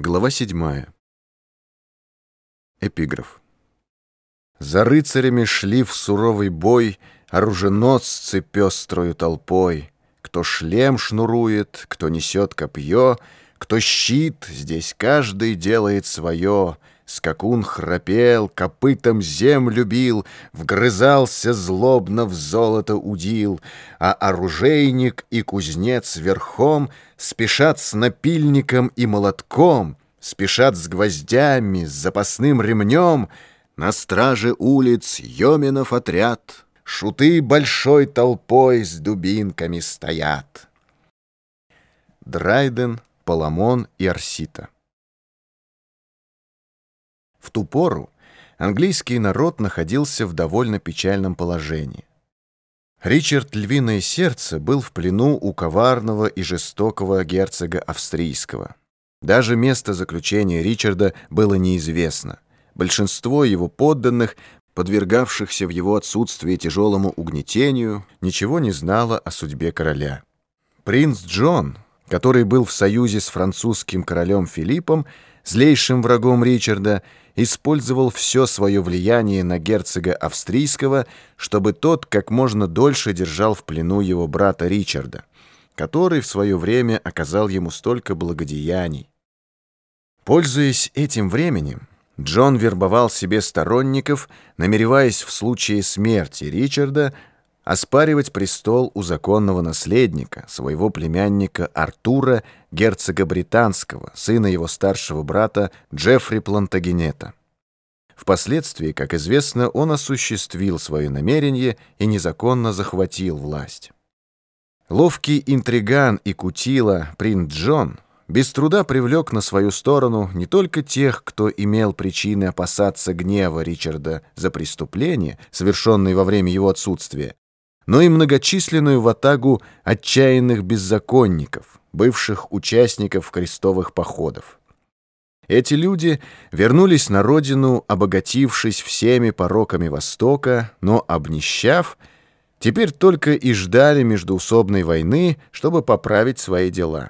Глава 7. Эпиграф. За рыцарями шли в суровый бой Оруженосцы пестрою толпой. Кто шлем шнурует, кто несет копье, Кто щит, здесь каждый делает свое. Скакун храпел, копытом землю бил, Вгрызался злобно в золото удил, А оружейник и кузнец верхом Спешат с напильником и молотком, Спешат с гвоздями, с запасным ремнем, На страже улиц Йоминов отряд, Шуты большой толпой с дубинками стоят. Драйден, Паламон и Арсита в ту пору английский народ находился в довольно печальном положении. Ричард Львиное Сердце был в плену у коварного и жестокого герцога австрийского. Даже место заключения Ричарда было неизвестно. Большинство его подданных, подвергавшихся в его отсутствии тяжелому угнетению, ничего не знало о судьбе короля. Принц Джон, который был в союзе с французским королем Филиппом, злейшим врагом Ричарда, использовал все свое влияние на герцога австрийского, чтобы тот как можно дольше держал в плену его брата Ричарда, который в свое время оказал ему столько благодеяний. Пользуясь этим временем, Джон вербовал себе сторонников, намереваясь в случае смерти Ричарда оспаривать престол у законного наследника, своего племянника Артура, герцога британского, сына его старшего брата Джеффри Плантагенета. Впоследствии, как известно, он осуществил свое намерение и незаконно захватил власть. Ловкий интриган и кутила принц Джон без труда привлек на свою сторону не только тех, кто имел причины опасаться гнева Ричарда за преступление, совершенное во время его отсутствия, но и многочисленную ватагу отчаянных беззаконников, бывших участников крестовых походов. Эти люди вернулись на родину, обогатившись всеми пороками Востока, но обнищав, теперь только и ждали междоусобной войны, чтобы поправить свои дела.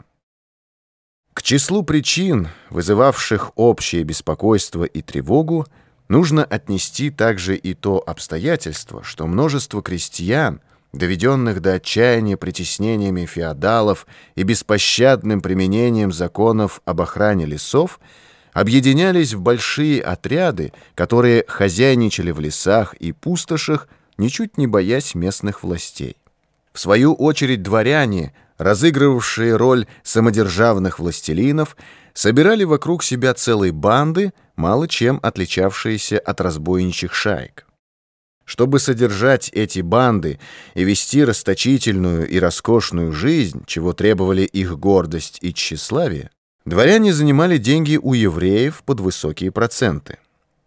К числу причин, вызывавших общее беспокойство и тревогу, нужно отнести также и то обстоятельство, что множество крестьян, доведенных до отчаяния притеснениями феодалов и беспощадным применением законов об охране лесов, объединялись в большие отряды, которые хозяйничали в лесах и пустошах, ничуть не боясь местных властей. В свою очередь дворяне, разыгрывавшие роль самодержавных властелинов, собирали вокруг себя целые банды, мало чем отличавшиеся от разбойничьих шаек. Чтобы содержать эти банды и вести расточительную и роскошную жизнь, чего требовали их гордость и тщеславие, дворяне занимали деньги у евреев под высокие проценты.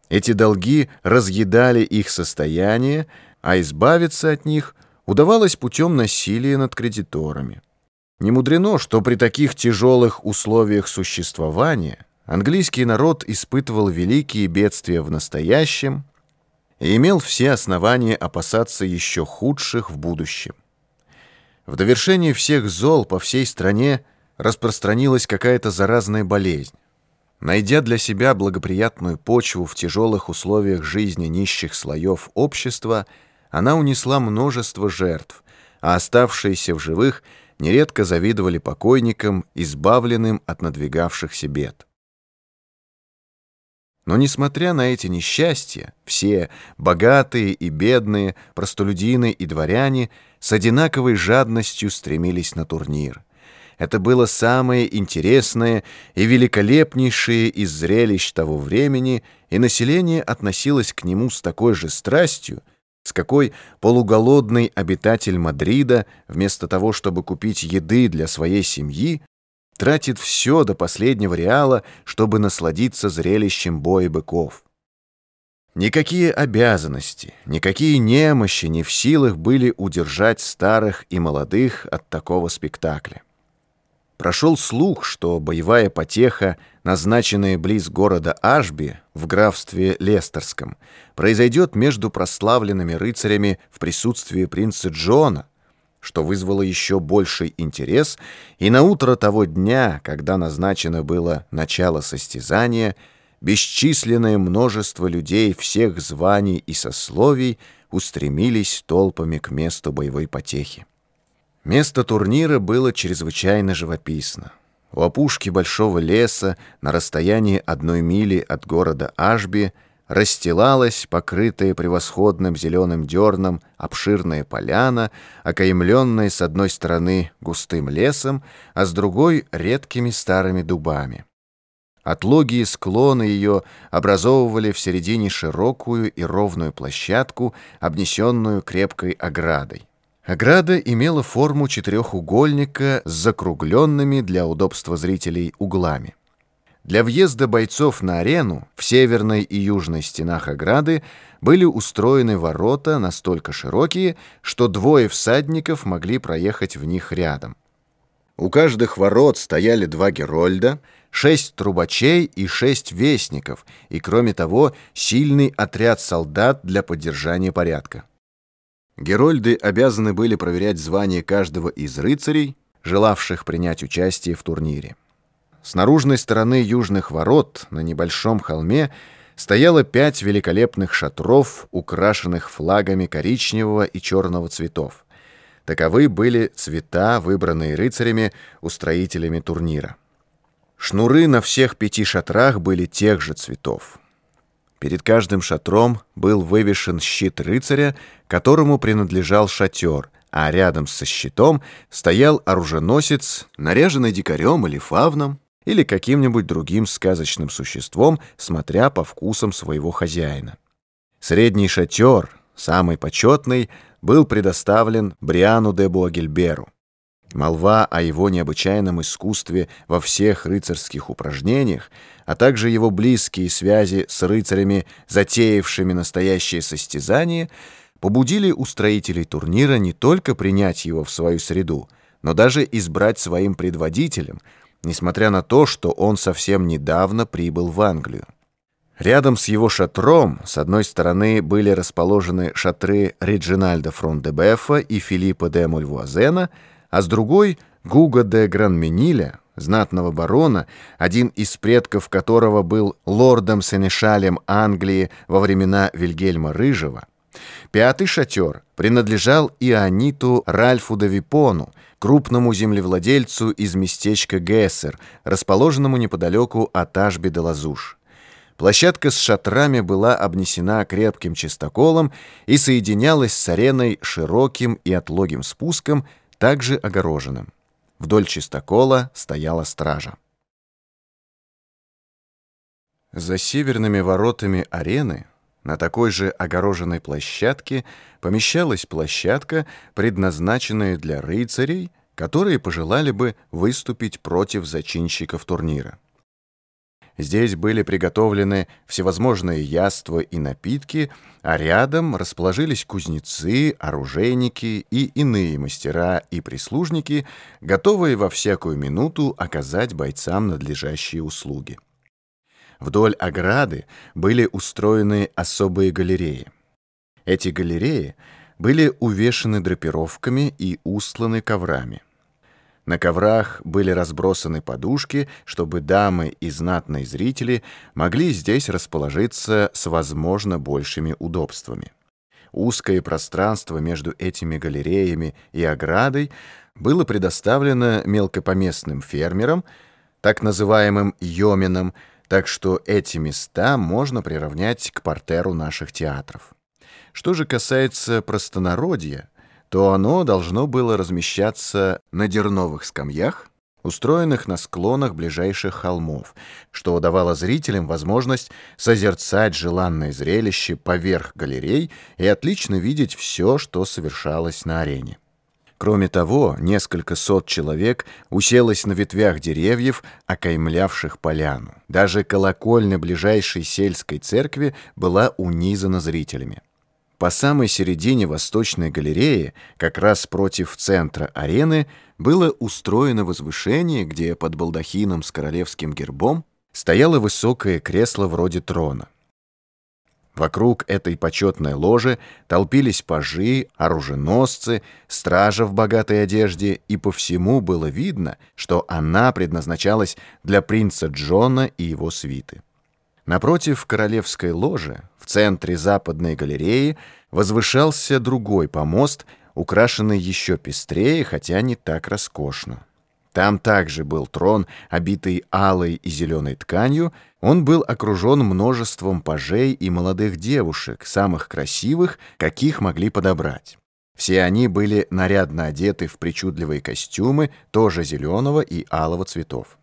Эти долги разъедали их состояние, а избавиться от них удавалось путем насилия над кредиторами. Не мудрено, что при таких тяжелых условиях существования английский народ испытывал великие бедствия в настоящем, и имел все основания опасаться еще худших в будущем. В довершении всех зол по всей стране распространилась какая-то заразная болезнь. Найдя для себя благоприятную почву в тяжелых условиях жизни нищих слоев общества, она унесла множество жертв, а оставшиеся в живых нередко завидовали покойникам, избавленным от надвигавшихся бед. Но, несмотря на эти несчастья, все, богатые и бедные, простолюдины и дворяне, с одинаковой жадностью стремились на турнир. Это было самое интересное и великолепнейшее из зрелищ того времени, и население относилось к нему с такой же страстью, с какой полуголодный обитатель Мадрида, вместо того, чтобы купить еды для своей семьи, тратит все до последнего реала, чтобы насладиться зрелищем боя быков. Никакие обязанности, никакие немощи не в силах были удержать старых и молодых от такого спектакля. Прошел слух, что боевая потеха, назначенная близ города Ашби в графстве Лестерском, произойдет между прославленными рыцарями в присутствии принца Джона, что вызвало еще больший интерес, и на утро того дня, когда назначено было начало состязания, бесчисленное множество людей всех званий и сословий устремились толпами к месту боевой потехи. Место турнира было чрезвычайно живописно. У опушки большого леса, на расстоянии одной мили от города Ашби, расстилалась, покрытая превосходным зеленым дерном, обширная поляна, окаймленная с одной стороны густым лесом, а с другой — редкими старыми дубами. Отлогие склоны ее образовывали в середине широкую и ровную площадку, обнесенную крепкой оградой. Ограда имела форму четырехугольника с закругленными для удобства зрителей углами. Для въезда бойцов на арену в северной и южной стенах ограды были устроены ворота настолько широкие, что двое всадников могли проехать в них рядом. У каждых ворот стояли два герольда, шесть трубачей и шесть вестников, и, кроме того, сильный отряд солдат для поддержания порядка. Герольды обязаны были проверять звание каждого из рыцарей, желавших принять участие в турнире. С наружной стороны южных ворот на небольшом холме стояло пять великолепных шатров, украшенных флагами коричневого и черного цветов. Таковы были цвета, выбранные рыцарями, устроителями турнира. Шнуры на всех пяти шатрах были тех же цветов. Перед каждым шатром был вывешен щит рыцаря, которому принадлежал шатер, а рядом со щитом стоял оруженосец, наряженный дикарем или фавном, или каким-нибудь другим сказочным существом, смотря по вкусам своего хозяина. Средний шатер, самый почетный, был предоставлен Бриану де Буагельберу. Молва о его необычайном искусстве во всех рыцарских упражнениях, а также его близкие связи с рыцарями, затеявшими настоящее состязание, побудили устроителей турнира не только принять его в свою среду, но даже избрать своим предводителем – несмотря на то, что он совсем недавно прибыл в Англию. Рядом с его шатром с одной стороны были расположены шатры Реджинальда Фрон-де-Бефа и Филиппа де Мульвуазена, а с другой — Гуга де Гранмениля, знатного барона, один из предков которого был лордом-сенешалем Англии во времена Вильгельма Рыжего. Пятый шатер принадлежал Иониту Ральфу де Випону, крупному землевладельцу из местечка Гессер, расположенному неподалеку от Ашби-де-Лазуш. Площадка с шатрами была обнесена крепким чистоколом и соединялась с ареной широким и отлогим спуском, также огороженным. Вдоль чистокола стояла стража. За северными воротами арены на такой же огороженной площадке помещалась площадка, предназначенная для рыцарей, которые пожелали бы выступить против зачинщиков турнира. Здесь были приготовлены всевозможные яства и напитки, а рядом расположились кузнецы, оружейники и иные мастера и прислужники, готовые во всякую минуту оказать бойцам надлежащие услуги. Вдоль ограды были устроены особые галереи. Эти галереи были увешаны драпировками и устланы коврами. На коврах были разбросаны подушки, чтобы дамы и знатные зрители могли здесь расположиться с возможно большими удобствами. Узкое пространство между этими галереями и оградой было предоставлено мелкопоместным фермерам, так называемым йоминам, так что эти места можно приравнять к портеру наших театров. Что же касается простонародья, то оно должно было размещаться на дерновых скамьях, устроенных на склонах ближайших холмов, что давало зрителям возможность созерцать желанное зрелище поверх галерей и отлично видеть все, что совершалось на арене. Кроме того, несколько сот человек уселось на ветвях деревьев, окаймлявших поляну. Даже колокольня ближайшей сельской церкви была унизана зрителями. По самой середине восточной галереи, как раз против центра арены, было устроено возвышение, где под балдахином с королевским гербом стояло высокое кресло вроде трона. Вокруг этой почетной ложи толпились пажи, оруженосцы, стража в богатой одежде, и по всему было видно, что она предназначалась для принца Джона и его свиты. Напротив королевской ложи, в центре западной галереи, возвышался другой помост, украшенный еще пестрее, хотя не так роскошно. Там также был трон, обитый алой и зеленой тканью. Он был окружен множеством пажей и молодых девушек, самых красивых, каких могли подобрать. Все они были нарядно одеты в причудливые костюмы, тоже зеленого и алого цветов.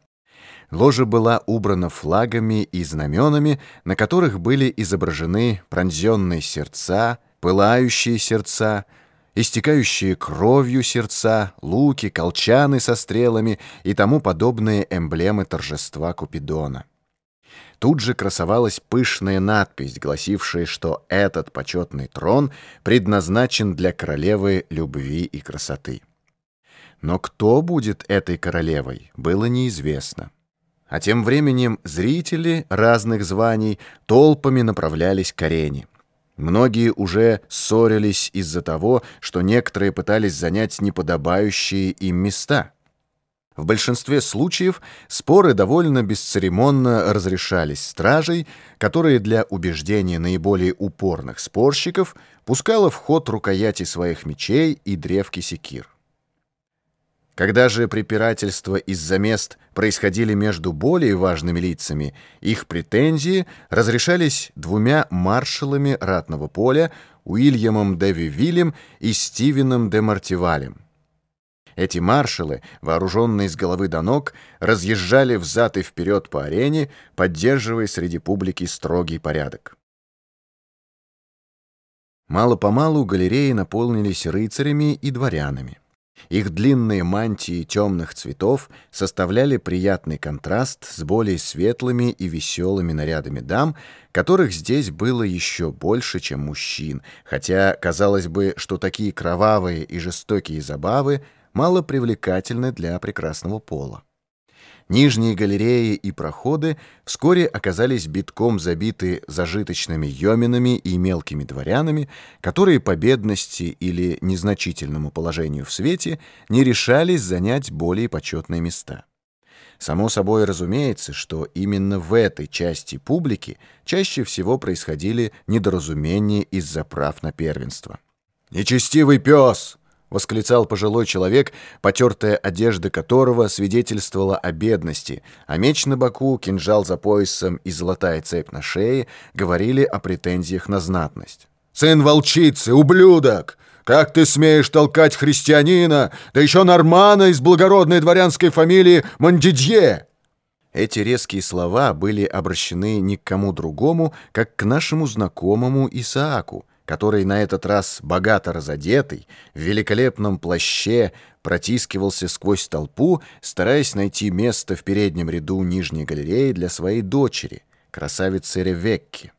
Ложа была убрана флагами и знаменами, на которых были изображены пронзенные сердца, пылающие сердца, истекающие кровью сердца, луки, колчаны со стрелами и тому подобные эмблемы торжества Купидона. Тут же красовалась пышная надпись, гласившая, что этот почетный трон предназначен для королевы любви и красоты. Но кто будет этой королевой, было неизвестно. А тем временем зрители разных званий толпами направлялись к арене. Многие уже ссорились из-за того, что некоторые пытались занять неподобающие им места. В большинстве случаев споры довольно бесцеремонно разрешались стражей, которые для убеждения наиболее упорных спорщиков пускала в ход рукояти своих мечей и древки секир. Когда же препирательства из-за мест происходили между более важными лицами, их претензии разрешались двумя маршалами ратного поля Уильямом де Вивилем и Стивеном де Мартивалем. Эти маршалы, вооруженные с головы до ног, разъезжали взад и вперед по арене, поддерживая среди публики строгий порядок. Мало-помалу галереи наполнились рыцарями и дворянами. Их длинные мантии темных цветов составляли приятный контраст с более светлыми и веселыми нарядами дам, которых здесь было еще больше, чем мужчин, хотя казалось бы, что такие кровавые и жестокие забавы мало привлекательны для прекрасного пола. Нижние галереи и проходы вскоре оказались битком забиты зажиточными йоминами и мелкими дворянами, которые по бедности или незначительному положению в свете не решались занять более почетные места. Само собой разумеется, что именно в этой части публики чаще всего происходили недоразумения из-за прав на первенство. «Нечестивый пес!» — восклицал пожилой человек, потертая одежда которого свидетельствовала о бедности, а меч на боку, кинжал за поясом и золотая цепь на шее говорили о претензиях на знатность. «Сын волчицы, ублюдок! Как ты смеешь толкать христианина, да еще нормана из благородной дворянской фамилии Мондидье!» Эти резкие слова были обращены ни к кому другому, как к нашему знакомому Исааку, который на этот раз богато разодетый, в великолепном плаще протискивался сквозь толпу, стараясь найти место в переднем ряду нижней галереи для своей дочери, красавицы Ревекки.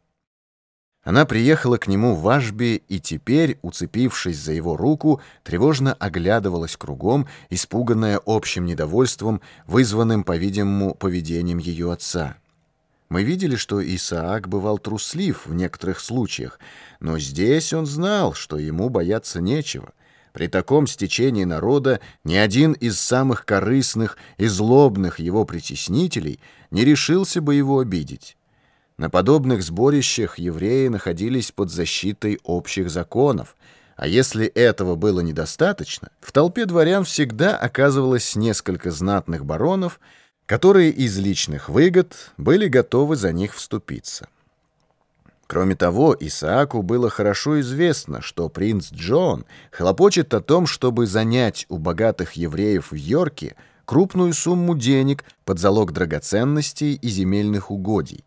Она приехала к нему в Ашби и теперь, уцепившись за его руку, тревожно оглядывалась кругом, испуганная общим недовольством, вызванным, по-видимому, поведением ее отца. Мы видели, что Исаак бывал труслив в некоторых случаях, но здесь он знал, что ему бояться нечего. При таком стечении народа ни один из самых корыстных и злобных его притеснителей не решился бы его обидеть. На подобных сборищах евреи находились под защитой общих законов, а если этого было недостаточно, в толпе дворян всегда оказывалось несколько знатных баронов, которые из личных выгод были готовы за них вступиться. Кроме того, Исааку было хорошо известно, что принц Джон хлопочет о том, чтобы занять у богатых евреев в Йорке крупную сумму денег под залог драгоценностей и земельных угодий.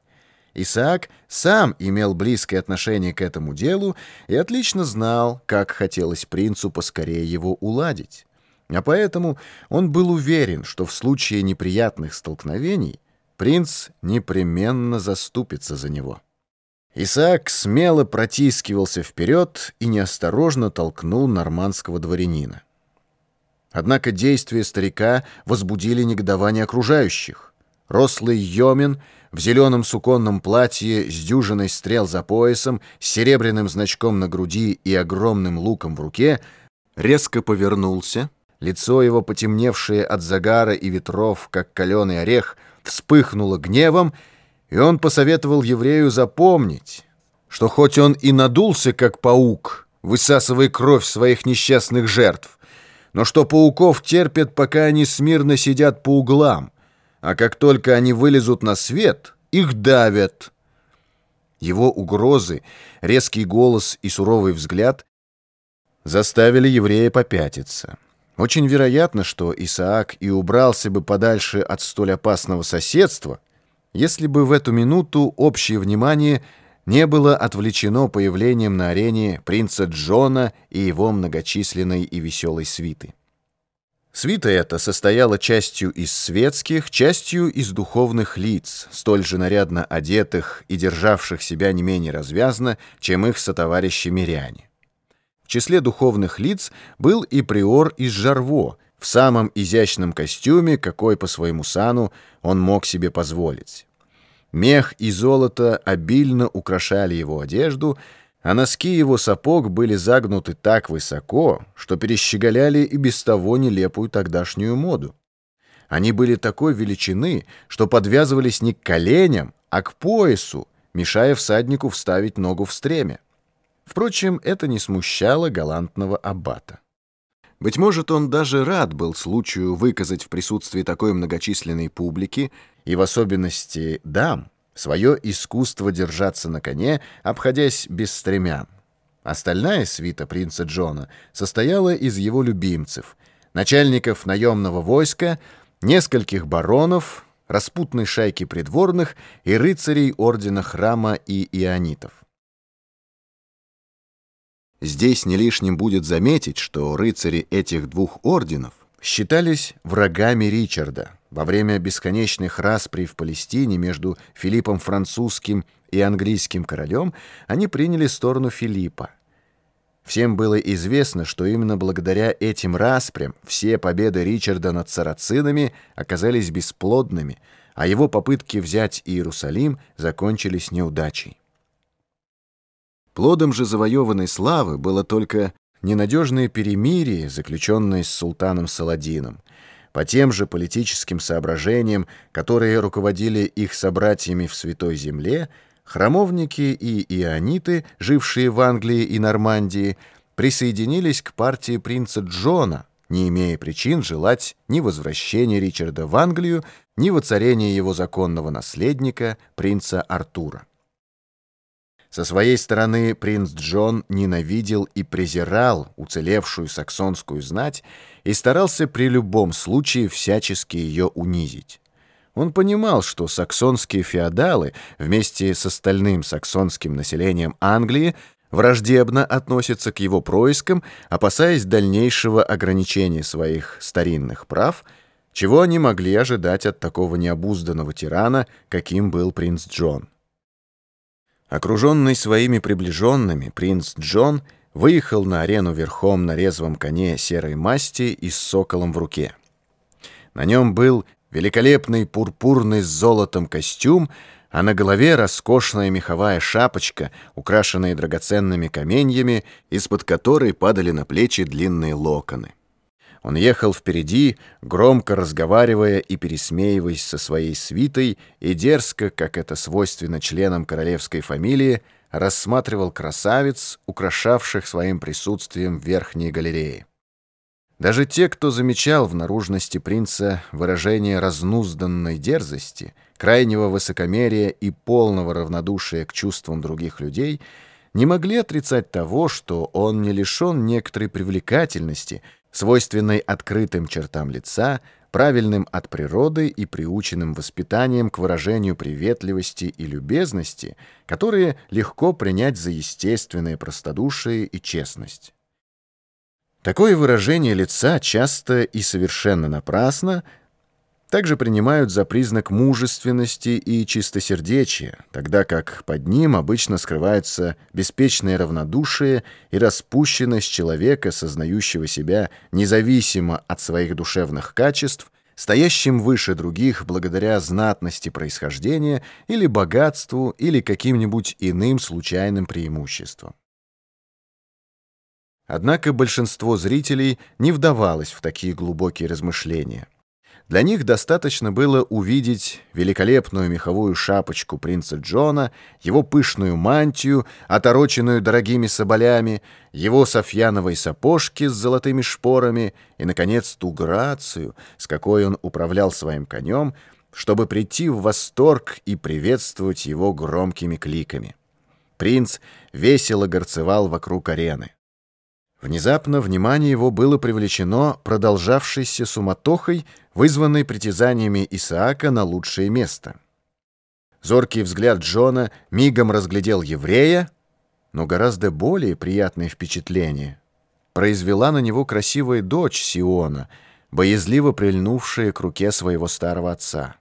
Исаак сам имел близкое отношение к этому делу и отлично знал, как хотелось принцу поскорее его уладить. А поэтому он был уверен, что в случае неприятных столкновений принц непременно заступится за него. Исаак смело протискивался вперед и неосторожно толкнул нормандского дворянина. Однако действия старика возбудили негодование окружающих. рослый Йомин в зеленом суконном платье с дюжиной стрел за поясом, с серебряным значком на груди и огромным луком в руке, резко повернулся. Лицо его, потемневшее от загара и ветров, как каленый орех, вспыхнуло гневом, и он посоветовал еврею запомнить, что хоть он и надулся, как паук, высасывая кровь своих несчастных жертв, но что пауков терпят, пока они смирно сидят по углам, а как только они вылезут на свет, их давят. Его угрозы, резкий голос и суровый взгляд заставили еврея попятиться. Очень вероятно, что Исаак и убрался бы подальше от столь опасного соседства, если бы в эту минуту общее внимание не было отвлечено появлением на арене принца Джона и его многочисленной и веселой свиты. Свита эта состояла частью из светских, частью из духовных лиц, столь же нарядно одетых и державших себя не менее развязно, чем их сотоварищи-миряне. В числе духовных лиц был и приор из Жарво, в самом изящном костюме, какой по своему сану он мог себе позволить. Мех и золото обильно украшали его одежду, а носки его сапог были загнуты так высоко, что перещеголяли и без того нелепую тогдашнюю моду. Они были такой величины, что подвязывались не к коленям, а к поясу, мешая всаднику вставить ногу в стремя. Впрочем, это не смущало галантного аббата. Быть может, он даже рад был случаю выказать в присутствии такой многочисленной публики, и в особенности дам, свое искусство держаться на коне, обходясь без стремян. Остальная свита принца Джона состояла из его любимцев, начальников наемного войска, нескольких баронов, распутной шайки придворных и рыцарей ордена храма и ионитов. Здесь не лишним будет заметить, что рыцари этих двух орденов считались врагами Ричарда во время бесконечных расприй в Палестине между Филиппом Французским и английским королем, они приняли сторону Филиппа. Всем было известно, что именно благодаря этим распрям все победы Ричарда над сарацинами оказались бесплодными, а его попытки взять Иерусалим закончились неудачей. Плодом же завоеванной славы было только ненадежное перемирие, заключенное с султаном Саладином. По тем же политическим соображениям, которые руководили их собратьями в Святой Земле, храмовники и иониты, жившие в Англии и Нормандии, присоединились к партии принца Джона, не имея причин желать ни возвращения Ричарда в Англию, ни воцарения его законного наследника, принца Артура. Со своей стороны принц Джон ненавидел и презирал уцелевшую саксонскую знать и старался при любом случае всячески ее унизить. Он понимал, что саксонские феодалы вместе с остальным саксонским населением Англии враждебно относятся к его проискам, опасаясь дальнейшего ограничения своих старинных прав, чего они могли ожидать от такого необузданного тирана, каким был принц Джон. Окруженный своими приближенными, принц Джон выехал на арену верхом на резвом коне серой масти и с соколом в руке. На нем был великолепный пурпурный с золотом костюм, а на голове роскошная меховая шапочка, украшенная драгоценными каменьями, из-под которой падали на плечи длинные локоны. Он ехал впереди, громко разговаривая и пересмеиваясь со своей свитой, и дерзко, как это свойственно членам королевской фамилии, рассматривал красавиц, украшавших своим присутствием верхние галереи. Даже те, кто замечал в наружности принца выражение разнузданной дерзости, крайнего высокомерия и полного равнодушия к чувствам других людей, не могли отрицать того, что он не лишен некоторой привлекательности — свойственной открытым чертам лица, правильным от природы и приученным воспитанием к выражению приветливости и любезности, которые легко принять за естественное простодушие и честность. Такое выражение лица часто и совершенно напрасно также принимают за признак мужественности и чистосердечия, тогда как под ним обычно скрывается беспечное равнодушие и распущенность человека, сознающего себя независимо от своих душевных качеств, стоящим выше других благодаря знатности происхождения или богатству или каким-нибудь иным случайным преимуществам. Однако большинство зрителей не вдавалось в такие глубокие размышления. Для них достаточно было увидеть великолепную меховую шапочку принца Джона, его пышную мантию, отороченную дорогими соболями, его софьяновые сапожки с золотыми шпорами и, наконец, ту грацию, с какой он управлял своим конем, чтобы прийти в восторг и приветствовать его громкими кликами. Принц весело горцевал вокруг арены. Внезапно внимание его было привлечено продолжавшейся суматохой, вызванной притязаниями Исаака на лучшее место. Зоркий взгляд Джона мигом разглядел еврея, но гораздо более приятное впечатление произвела на него красивая дочь Сиона, боязливо прильнувшая к руке своего старого отца.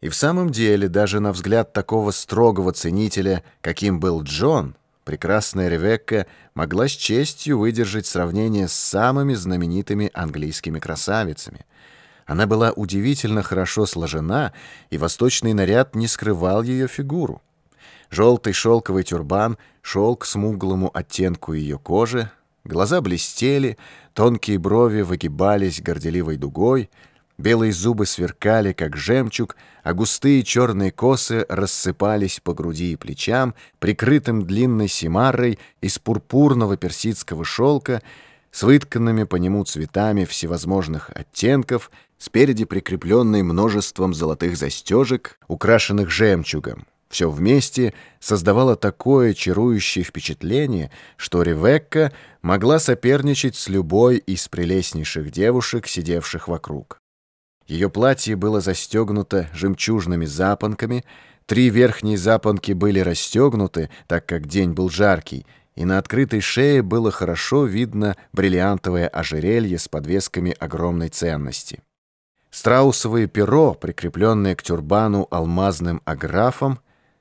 И в самом деле, даже на взгляд такого строгого ценителя, каким был Джон, прекрасная Ревекка могла с честью выдержать сравнение с самыми знаменитыми английскими красавицами. Она была удивительно хорошо сложена, и восточный наряд не скрывал ее фигуру. Желтый шелковый тюрбан шел к смуглому оттенку ее кожи, глаза блестели, тонкие брови выгибались горделивой дугой — Белые зубы сверкали, как жемчуг, а густые черные косы рассыпались по груди и плечам, прикрытым длинной симаррой из пурпурного персидского шелка, с вытканными по нему цветами всевозможных оттенков, спереди прикрепленной множеством золотых застежек, украшенных жемчугом. Все вместе создавало такое чарующее впечатление, что Ревекка могла соперничать с любой из прелестнейших девушек, сидевших вокруг. Ее платье было застегнуто жемчужными запонками, три верхние запонки были расстегнуты, так как день был жаркий, и на открытой шее было хорошо видно бриллиантовое ожерелье с подвесками огромной ценности. Страусовое перо, прикрепленное к тюрбану алмазным аграфом,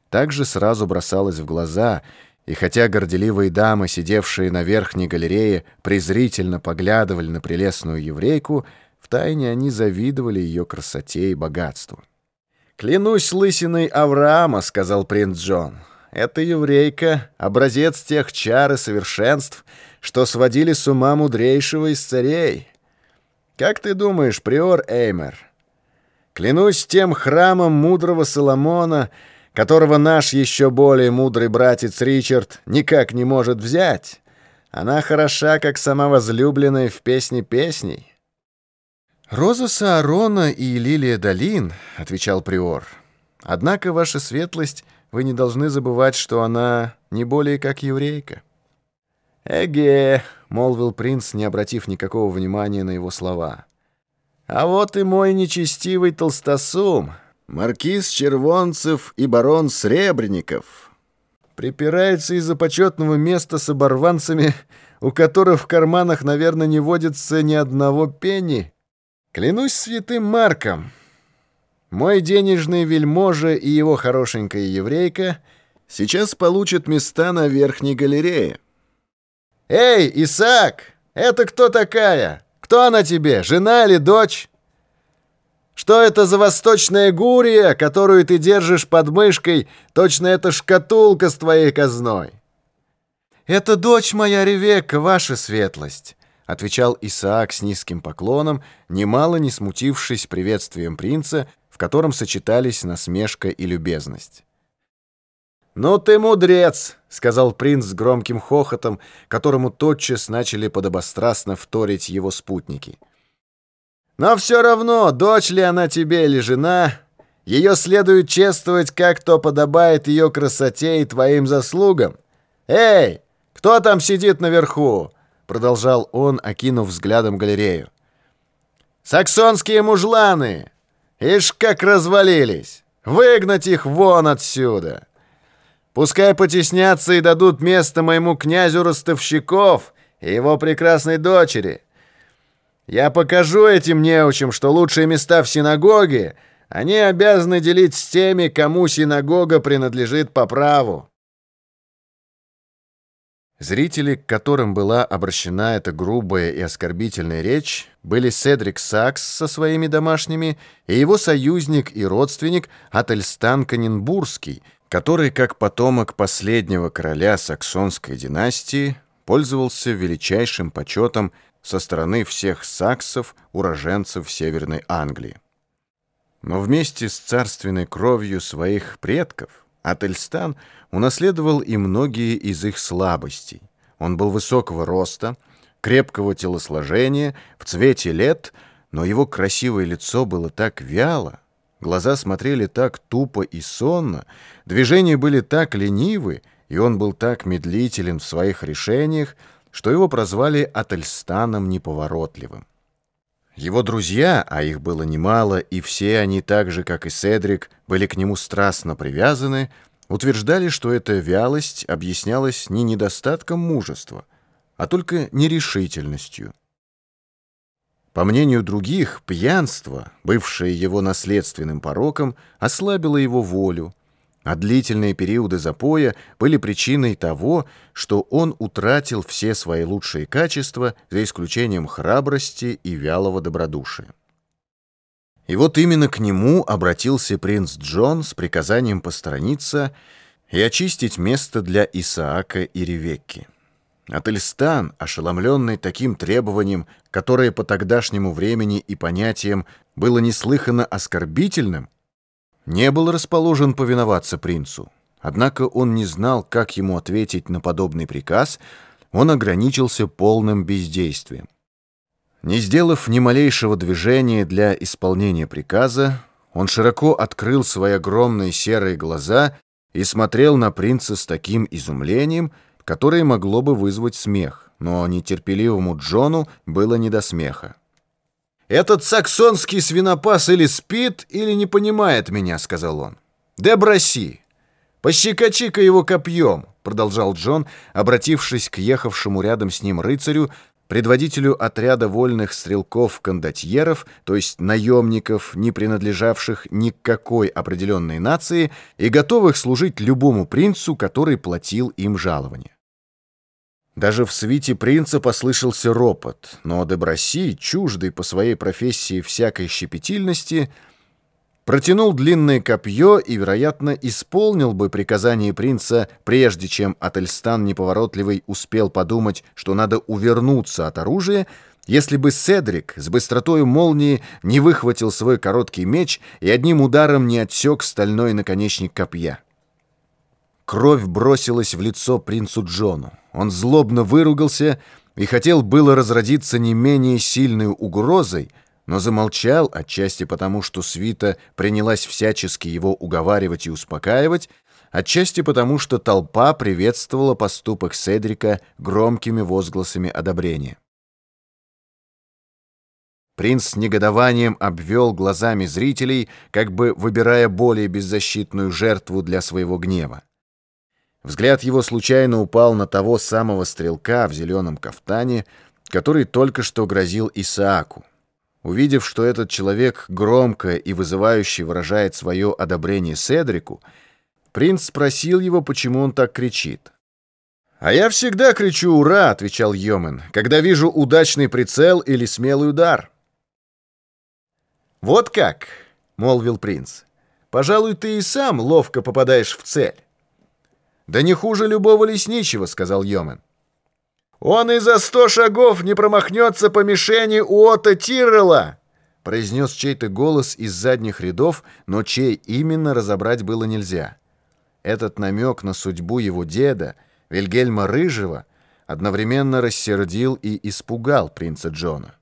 также сразу бросалось в глаза, и хотя горделивые дамы, сидевшие на верхней галерее, презрительно поглядывали на прелестную еврейку, Втайне они завидовали ее красоте и богатству. «Клянусь лысиной Авраама», — сказал принц Джон. «Эта еврейка — образец тех чар и совершенств, что сводили с ума мудрейшего из царей. Как ты думаешь, приор Эймер? Клянусь тем храмом мудрого Соломона, которого наш еще более мудрый братец Ричард никак не может взять. Она хороша, как сама возлюбленная в песне песней». «Роза Саарона и Лилия Долин», — отвечал приор. «Однако, ваша светлость, вы не должны забывать, что она не более как еврейка». «Эге», — молвил принц, не обратив никакого внимания на его слова. «А вот и мой нечестивый толстосум, маркиз Червонцев и барон Сребренников. Припирается из-за почетного места с оборванцами, у которых в карманах, наверное, не водится ни одного пенни». Клянусь святым Марком, мой денежный вельможа и его хорошенькая еврейка сейчас получат места на верхней галерее. «Эй, Исаак, это кто такая? Кто она тебе, жена или дочь? Что это за восточная гурия, которую ты держишь под мышкой, точно это шкатулка с твоей казной?» «Это дочь моя Ревекка, ваша светлость» отвечал Исаак с низким поклоном, немало не смутившись приветствием принца, в котором сочетались насмешка и любезность. «Ну ты мудрец!» — сказал принц с громким хохотом, которому тотчас начали подобострастно вторить его спутники. «Но все равно, дочь ли она тебе или жена, ее следует чествовать, как то подобает ее красоте и твоим заслугам. Эй, кто там сидит наверху? Продолжал он, окинув взглядом галерею. «Саксонские мужланы! Ишь, как развалились! Выгнать их вон отсюда! Пускай потеснятся и дадут место моему князю Ростовщиков и его прекрасной дочери. Я покажу этим неучим, что лучшие места в синагоге они обязаны делить с теми, кому синагога принадлежит по праву». Зрители, к которым была обращена эта грубая и оскорбительная речь, были Седрик Сакс со своими домашними и его союзник и родственник Ательстан Каненбургский, который, как потомок последнего короля саксонской династии, пользовался величайшим почетом со стороны всех саксов, уроженцев Северной Англии. Но вместе с царственной кровью своих предков Ательстан унаследовал и многие из их слабостей. Он был высокого роста, крепкого телосложения, в цвете лет, но его красивое лицо было так вяло, глаза смотрели так тупо и сонно, движения были так ленивы, и он был так медлителен в своих решениях, что его прозвали Ательстаном неповоротливым. Его друзья, а их было немало, и все они так же, как и Седрик, были к нему страстно привязаны, утверждали, что эта вялость объяснялась не недостатком мужества, а только нерешительностью. По мнению других, пьянство, бывшее его наследственным пороком, ослабило его волю, а длительные периоды запоя были причиной того, что он утратил все свои лучшие качества, за исключением храбрости и вялого добродушия. И вот именно к нему обратился принц Джон с приказанием посторониться и очистить место для Исаака и Ревекки. Ательстан, ошеломленный таким требованием, которое по тогдашнему времени и понятиям было неслыханно оскорбительным, не был расположен повиноваться принцу. Однако он не знал, как ему ответить на подобный приказ, он ограничился полным бездействием. Не сделав ни малейшего движения для исполнения приказа, он широко открыл свои огромные серые глаза и смотрел на принца с таким изумлением, которое могло бы вызвать смех, но нетерпеливому Джону было не до смеха. «Этот саксонский свинопас или спит, или не понимает меня», — сказал он. «Деброси! Пощекочи-ка его копьем», — продолжал Джон, обратившись к ехавшему рядом с ним рыцарю, предводителю отряда вольных стрелков-кондотьеров, то есть наемников, не принадлежавших ни к какой определенной нации и готовых служить любому принцу, который платил им жалование. Даже в свите принца послышался ропот, но Деброси, чуждый по своей профессии всякой щепетильности, протянул длинное копье и, вероятно, исполнил бы приказание принца, прежде чем Ательстан неповоротливый успел подумать, что надо увернуться от оружия, если бы Седрик с быстротой молнии не выхватил свой короткий меч и одним ударом не отсек стальной наконечник копья. Кровь бросилась в лицо принцу Джону. Он злобно выругался и хотел было разродиться не менее сильной угрозой, но замолчал, отчасти потому, что свита принялась всячески его уговаривать и успокаивать, отчасти потому, что толпа приветствовала поступок Седрика громкими возгласами одобрения. Принц с негодованием обвел глазами зрителей, как бы выбирая более беззащитную жертву для своего гнева. Взгляд его случайно упал на того самого стрелка в зеленом кафтане, который только что грозил Исааку. Увидев, что этот человек громко и вызывающе выражает свое одобрение Седрику, принц спросил его, почему он так кричит. «А я всегда кричу «Ура!», — отвечал Йомен, «когда вижу удачный прицел или смелый удар». «Вот как!» — молвил принц. «Пожалуй, ты и сам ловко попадаешь в цель». «Да не хуже любого лесничего», — сказал Йомен. «Он и за сто шагов не промахнется по мишени у Ота Тиррелла!» произнес чей-то голос из задних рядов, но чей именно разобрать было нельзя. Этот намек на судьбу его деда, Вильгельма Рыжего, одновременно рассердил и испугал принца Джона.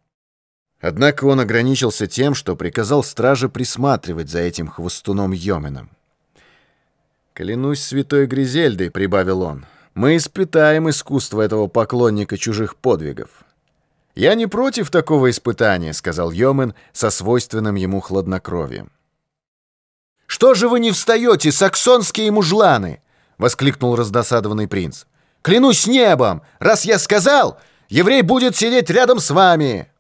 Однако он ограничился тем, что приказал страже присматривать за этим хвостуном Йоменом. «Клянусь святой Гризельдой», — прибавил он, — «мы испытаем искусство этого поклонника чужих подвигов». «Я не против такого испытания», — сказал Йомен со свойственным ему хладнокровием. «Что же вы не встаете, саксонские мужланы?» — воскликнул раздосадованный принц. «Клянусь небом! Раз я сказал, еврей будет сидеть рядом с вами!»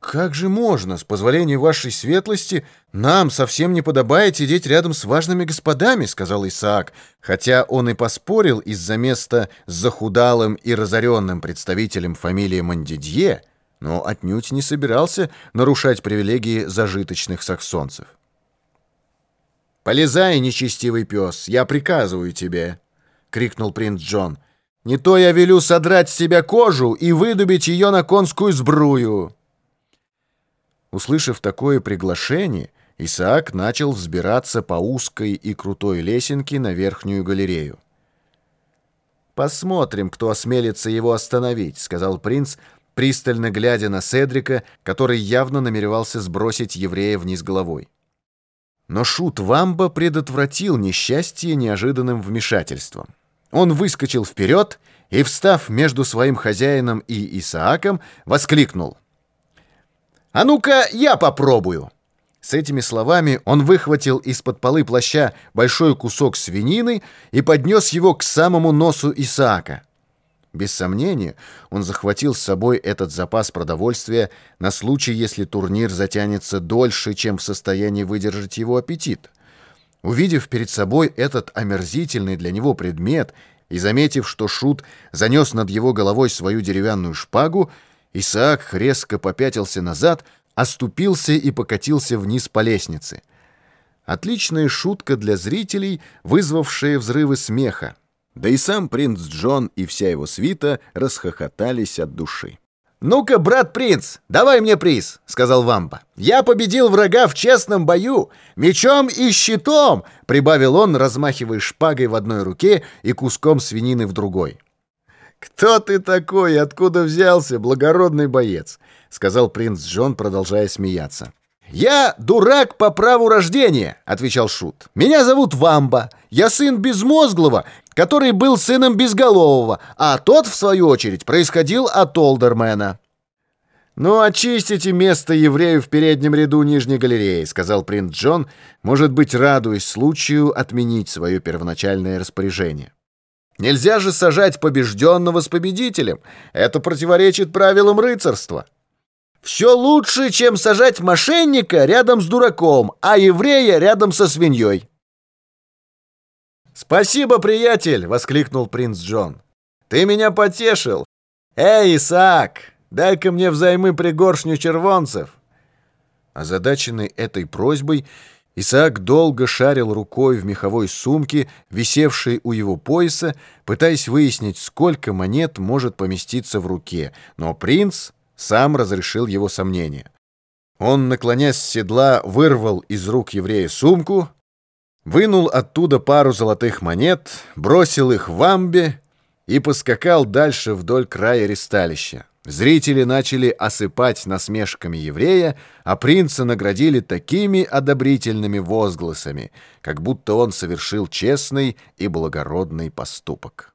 «Как же можно, с позволения вашей светлости, нам совсем не подобает сидеть рядом с важными господами», — сказал Исаак, хотя он и поспорил из-за места с захудалым и разоренным представителем фамилии Мандидье, но отнюдь не собирался нарушать привилегии зажиточных саксонцев. «Полезай, нечестивый пес, я приказываю тебе!» — крикнул принц Джон. «Не то я велю содрать с себя кожу и выдубить ее на конскую сбрую!» Услышав такое приглашение, Исаак начал взбираться по узкой и крутой лесенке на верхнюю галерею. «Посмотрим, кто осмелится его остановить», — сказал принц, пристально глядя на Седрика, который явно намеревался сбросить еврея вниз головой. Но шут Вамба предотвратил несчастье неожиданным вмешательством. Он выскочил вперед и, встав между своим хозяином и Исааком, воскликнул — «А ну-ка, я попробую!» С этими словами он выхватил из-под полы плаща большой кусок свинины и поднес его к самому носу Исаака. Без сомнения, он захватил с собой этот запас продовольствия на случай, если турнир затянется дольше, чем в состоянии выдержать его аппетит. Увидев перед собой этот омерзительный для него предмет и заметив, что Шут занес над его головой свою деревянную шпагу, Исаак резко попятился назад, оступился и покатился вниз по лестнице. Отличная шутка для зрителей, вызвавшая взрывы смеха. Да и сам принц Джон и вся его свита расхохотались от души. «Ну-ка, брат-принц, давай мне приз», — сказал Вампа. «Я победил врага в честном бою, мечом и щитом», — прибавил он, размахивая шпагой в одной руке и куском свинины в другой. «Кто ты такой? Откуда взялся, благородный боец?» — сказал принц Джон, продолжая смеяться. «Я дурак по праву рождения», — отвечал Шут. «Меня зовут Вамба. Я сын Безмозглого, который был сыном Безголового, а тот, в свою очередь, происходил от Олдермена». «Ну, очистите место еврею в переднем ряду нижней галереи», — сказал принц Джон, может быть, радуясь случаю отменить свое первоначальное распоряжение. Нельзя же сажать побежденного с победителем. Это противоречит правилам рыцарства. Все лучше, чем сажать мошенника рядом с дураком, а еврея рядом со свиньей. «Спасибо, приятель!» — воскликнул принц Джон. «Ты меня потешил! Эй, Исаак, дай-ка мне взаймы пригоршню червонцев!» Озадаченный этой просьбой, Исаак долго шарил рукой в меховой сумке, висевшей у его пояса, пытаясь выяснить, сколько монет может поместиться в руке, но принц сам разрешил его сомнения. Он, наклонясь с седла, вырвал из рук еврея сумку, вынул оттуда пару золотых монет, бросил их в амбе и поскакал дальше вдоль края ресталища. Зрители начали осыпать насмешками еврея, а принца наградили такими одобрительными возгласами, как будто он совершил честный и благородный поступок.